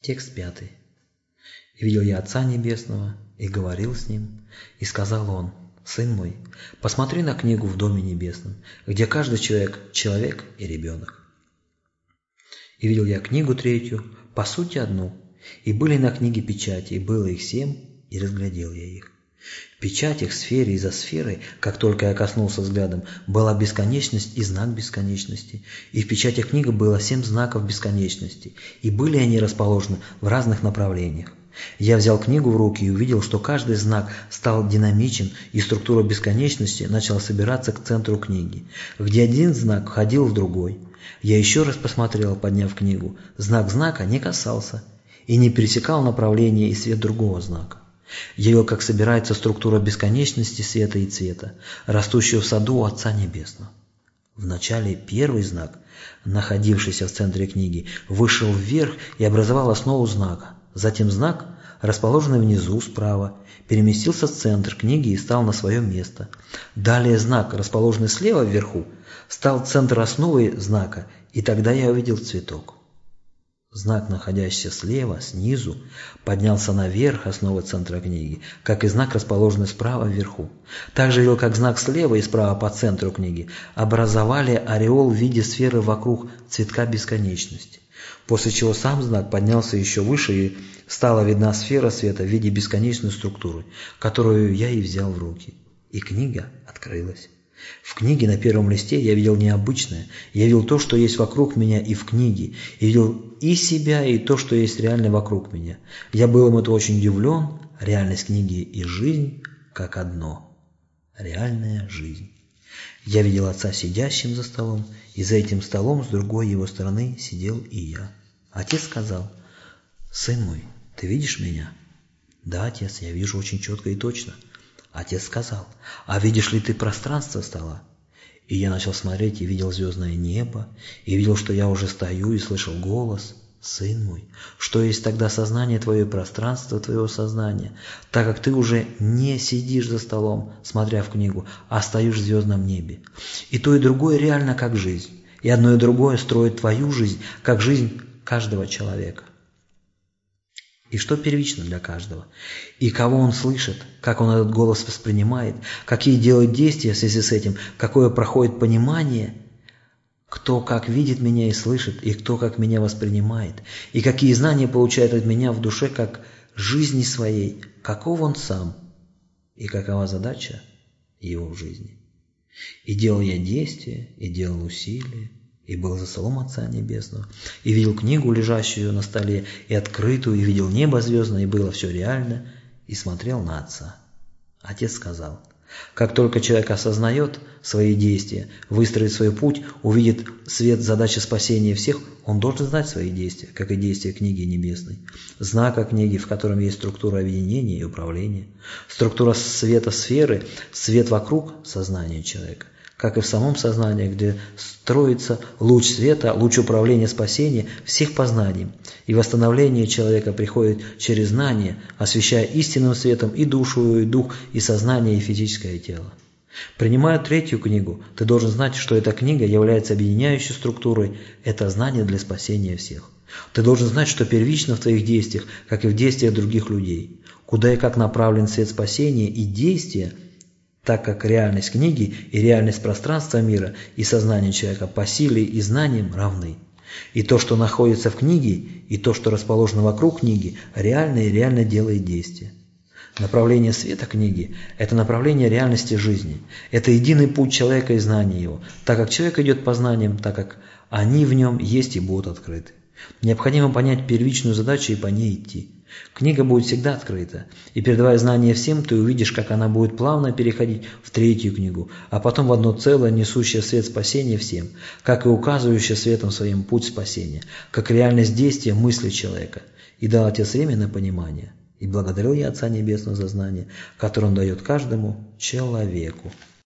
Текст пятый. «И видел я Отца Небесного, и говорил с Ним, и сказал Он, «Сын мой, посмотри на книгу в Доме Небесном, где каждый человек – человек и ребенок». И видел я книгу третью, по сути одну, и были на книге печати, и было их семь, и разглядел я их. В печатях, сфере и за сферой, как только я коснулся взглядом, была бесконечность и знак бесконечности. И в печатях книга было семь знаков бесконечности, и были они расположены в разных направлениях. Я взял книгу в руки и увидел, что каждый знак стал динамичен, и структура бесконечности начала собираться к центру книги, где один знак входил в другой. Я еще раз посмотрел, подняв книгу. Знак знака не касался и не пересекал направление и свет другого знака. Видел, как собирается структура бесконечности света и цвета, растущего в саду Отца Небесного. Вначале первый знак, находившийся в центре книги, вышел вверх и образовал основу знака. Затем знак, расположенный внизу справа, переместился в центр книги и стал на свое место. Далее знак, расположенный слева вверху, стал центр основы знака, и тогда я увидел цветок. Знак, находящийся слева, снизу, поднялся наверх основы центра книги, как и знак, расположенный справа вверху. Также видел, как знак слева и справа по центру книги образовали ореол в виде сферы вокруг цветка бесконечности. После чего сам знак поднялся еще выше и стала видна сфера света в виде бесконечной структуры, которую я и взял в руки. И книга открылась. В книге на первом листе я видел необычное, я видел то, что есть вокруг меня и в книге, и видел и себя, и то, что есть реально вокруг меня. Я был им это очень удивлен, реальность книги и жизнь как одно. Реальная жизнь. Я видел отца сидящим за столом, и за этим столом с другой его стороны сидел и я. Отец сказал, «Сын мой, ты видишь меня?» «Да, отец, я вижу очень четко и точно». Отец сказал, «А видишь ли ты пространство стола?» И я начал смотреть и видел звездное небо, и видел, что я уже стою и слышал голос. «Сын мой, что есть тогда сознание твое пространство твоего сознания, так как ты уже не сидишь за столом, смотря в книгу, а стоишь в звездном небе. И то, и другое реально как жизнь, и одно и другое строит твою жизнь, как жизнь каждого человека и что первично для каждого, и кого он слышит, как он этот голос воспринимает, какие делает действия в связи с этим, какое проходит понимание, кто как видит меня и слышит, и кто как меня воспринимает, и какие знания получает от меня в душе как жизни своей, каков он сам, и какова задача его в жизни. И делал я действия, и делал усилия, и был за столом Отца Небесного, и видел книгу, лежащую на столе, и открытую, и видел небо звездное, и было все реально, и смотрел на Отца. Отец сказал, как только человек осознает свои действия, выстроит свой путь, увидит свет задачи спасения всех, он должен знать свои действия, как и действия книги небесной. Знака книги, в котором есть структура объединения и управления, структура света сферы, свет вокруг сознания человека – как и в самом сознании, где строится луч света, луч управления спасения всех познаний. И восстановление человека приходит через знание, освещая истинным светом и душу, и дух, и сознание, и физическое тело. Принимая третью книгу, ты должен знать, что эта книга является объединяющей структурой, это знание для спасения всех. Ты должен знать, что первично в твоих действиях, как и в действиях других людей, куда и как направлен свет спасения и действия – так как реальность книги и реальность пространства мира и сознания человека по силе и знаниям равны. И то, что находится в книге, и то, что расположено вокруг книги, реально и реально делает действие. Направление света книги – это направление реальности жизни. Это единый путь человека и знания его, так как человек идет по знаниям, так как они в нем есть и будут открыты. Необходимо понять первичную задачу и по ней идти. Книга будет всегда открыта, и передавая знания всем, ты увидишь, как она будет плавно переходить в третью книгу, а потом в одно целое, несущее свет спасения всем, как и указывающее светом своим путь спасения, как реальность действия мысли человека. И дал Отец время на понимание. И благодарил я Отца Небесного за знание, которое Он дает каждому человеку.